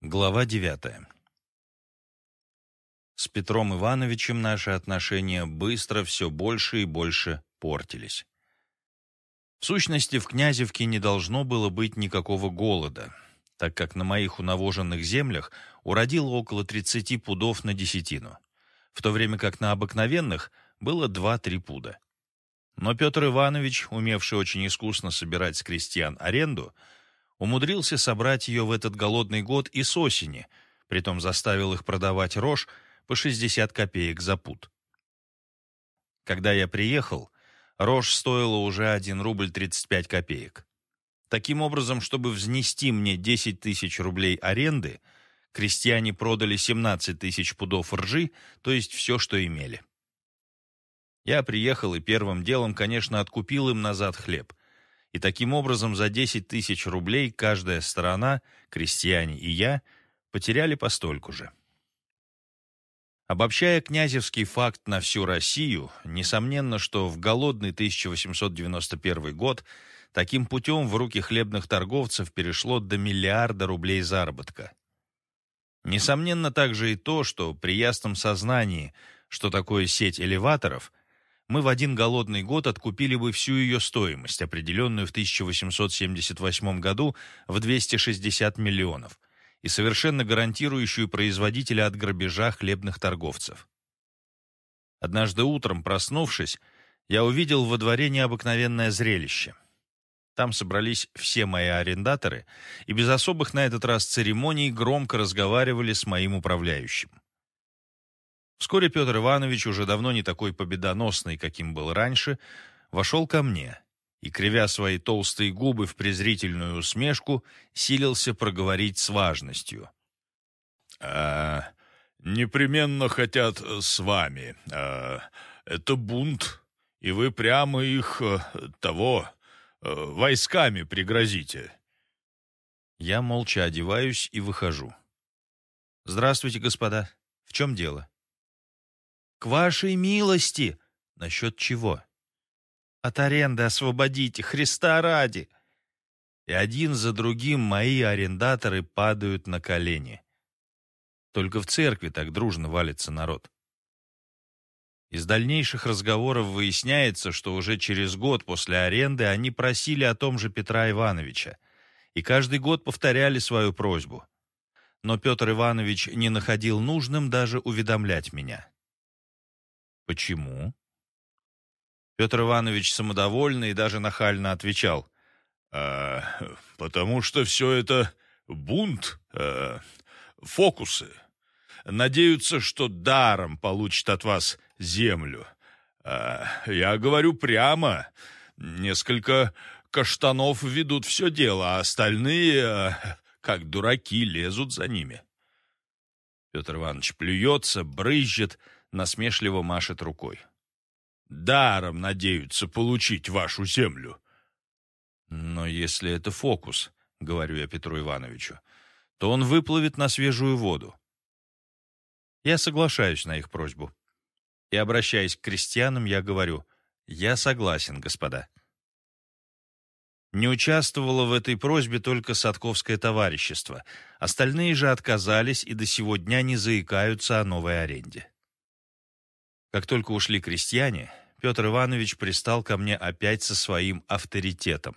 Глава девятая. С Петром Ивановичем наши отношения быстро все больше и больше портились. В сущности, в Князевке не должно было быть никакого голода, так как на моих унавоженных землях уродило около 30 пудов на десятину, в то время как на обыкновенных было 2-3 пуда. Но Петр Иванович, умевший очень искусно собирать с крестьян аренду, умудрился собрать ее в этот голодный год и с осени, притом заставил их продавать рожь по 60 копеек за пуд. Когда я приехал, рожь стоила уже 1 рубль 35 копеек. Таким образом, чтобы взнести мне 10 тысяч рублей аренды, крестьяне продали 17 тысяч пудов ржи, то есть все, что имели. Я приехал и первым делом, конечно, откупил им назад хлеб и таким образом за 10 тысяч рублей каждая сторона, крестьяне и я, потеряли постольку же. Обобщая князевский факт на всю Россию, несомненно, что в голодный 1891 год таким путем в руки хлебных торговцев перешло до миллиарда рублей заработка. Несомненно также и то, что при ясном сознании, что такое сеть элеваторов – мы в один голодный год откупили бы всю ее стоимость, определенную в 1878 году в 260 миллионов, и совершенно гарантирующую производителя от грабежа хлебных торговцев. Однажды утром, проснувшись, я увидел во дворе необыкновенное зрелище. Там собрались все мои арендаторы и без особых на этот раз церемоний громко разговаривали с моим управляющим. Вскоре Петр Иванович, уже давно не такой победоносный, каким был раньше, вошел ко мне и, кривя свои толстые губы в презрительную усмешку, силился проговорить с важностью. «А, непременно хотят с вами. А, это бунт, и вы прямо их э, того э, войсками пригрозите». Я молча одеваюсь и выхожу. «Здравствуйте, господа. В чем дело?» «К вашей милости!» «Насчет чего?» «От аренды освободите, Христа ради!» И один за другим мои арендаторы падают на колени. Только в церкви так дружно валится народ. Из дальнейших разговоров выясняется, что уже через год после аренды они просили о том же Петра Ивановича, и каждый год повторяли свою просьбу. Но Петр Иванович не находил нужным даже уведомлять меня. Почему? Петр Иванович самодовольно и даже нахально отвечал. «А, «Потому что все это бунт, а, фокусы. Надеются, что даром получат от вас землю. А, я говорю прямо, несколько каштанов ведут все дело, а остальные, а, как дураки, лезут за ними». Петр Иванович плюется, брызжет, насмешливо машет рукой. «Даром надеются получить вашу землю». «Но если это фокус, — говорю я Петру Ивановичу, — то он выплывет на свежую воду». Я соглашаюсь на их просьбу. И, обращаясь к крестьянам, я говорю, «Я согласен, господа». Не участвовало в этой просьбе только Садковское товарищество. Остальные же отказались и до сего дня не заикаются о новой аренде. Как только ушли крестьяне, Петр Иванович пристал ко мне опять со своим авторитетом.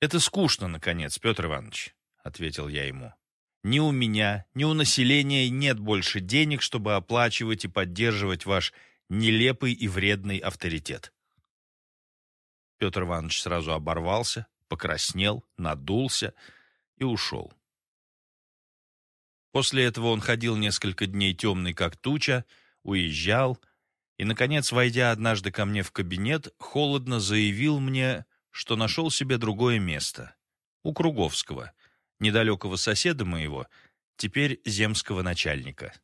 «Это скучно, наконец, Петр Иванович», — ответил я ему. «Ни у меня, ни у населения нет больше денег, чтобы оплачивать и поддерживать ваш нелепый и вредный авторитет». Петр Иванович сразу оборвался, покраснел, надулся и ушел. После этого он ходил несколько дней темный, как туча, уезжал, и, наконец, войдя однажды ко мне в кабинет, холодно заявил мне, что нашел себе другое место, у Круговского, недалекого соседа моего, теперь земского начальника.